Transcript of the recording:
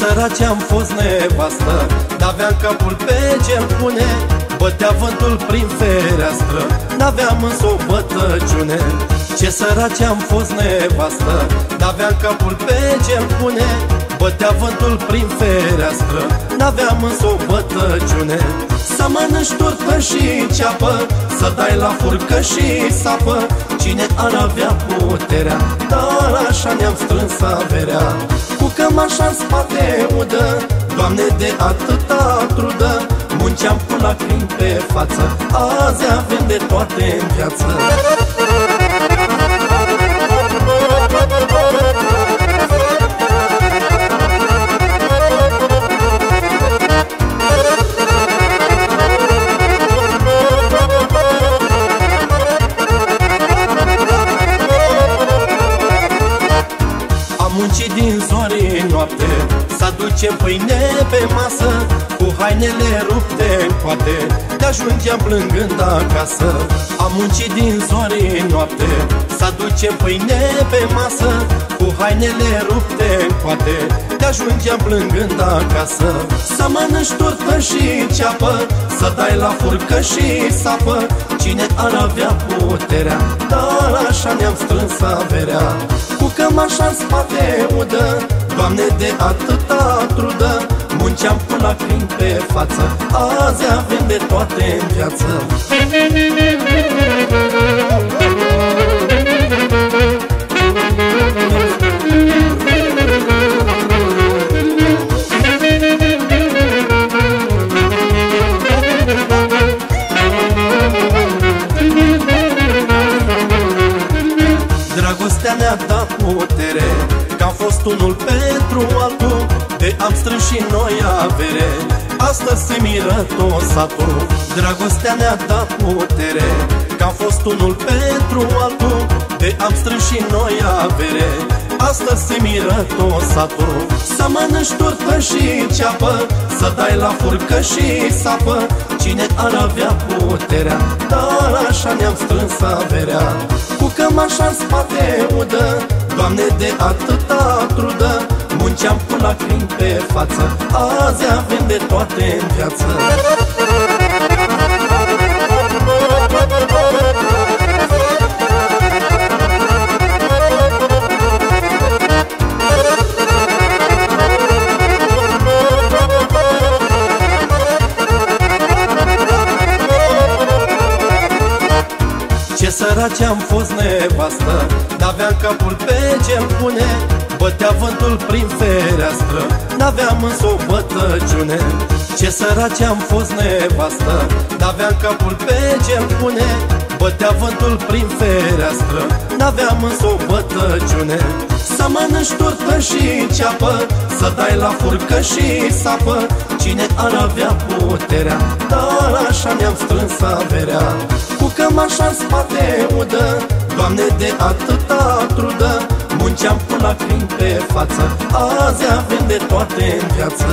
săraci am fost nevastă N-aveam capul pe gel pune Bătea vântul prin fereastră N-aveam însă o bătăciune. Ce săraci am fost nevastă N-aveam capul pe gel pune Bătea vântul prin fereastră N-aveam însă o bătăciune. Să mănânci turtă și ceapă Să dai la furcă și sapă. Cine ar avea puterea? Dar așa ne-am strâns averea. Cu cămașa în spate udă Doamne de atâta trudă Munceam cu lacrimi pe față. Azi avem de toate în viață muncit din zori noapte. Să aducem pâine pe masă Cu hainele rupte în coate Te ajungeam plângând acasă. Am muncit din zori noapte Să aducem pâine pe masă Cu hainele rupte în coate Te ajungeam plângând acasă. Să mănânci turtă și ceapă Să dai la furcă și sapă. Cine ar avea puterea? Dar așa ne-am strâns averea. Cu cămașa în spate udă Doamne de atâta trudă Munceam cu lacrimi pe față. Azi avem de toate în viață. Dragostea mi-a dat putere Că am fost unul pentru altul De am strâns și noi avere. Astăzi se miră tot satul Dragostea mi-a dat putere. Că am fost unul pentru altul De am strâns și noi avere. Astăzi se miră tot satul Să mănânci turtă și ceapă Să dai la furcă și sapă. Cine ar avea puterea? Dar așa ne-am strâns averea. Cu cămașa în spate udă Doamne de atâta trudă Munceam cu lacrimi pe față. Azi avem de toate în viață. Ce săraci am fost nevastă N-aveam capul pe gel pune Bătea vântul prin fereastră N-aveam însă o bătăciune. Ce săraci am fost nevastă N-aveam capul pe gel pune Bătea vântul prin fereastră N-aveam însă o bătăciune. Să mănânci turtă și ceapă Să dai la furcă și sapă. Cine ar avea puterea? Dar așa ne-am strâns averea. Cu cămașa în spate udă Doamne de atâta trudă Munceam cu lacrimi pe față. Azi avem de toate în viață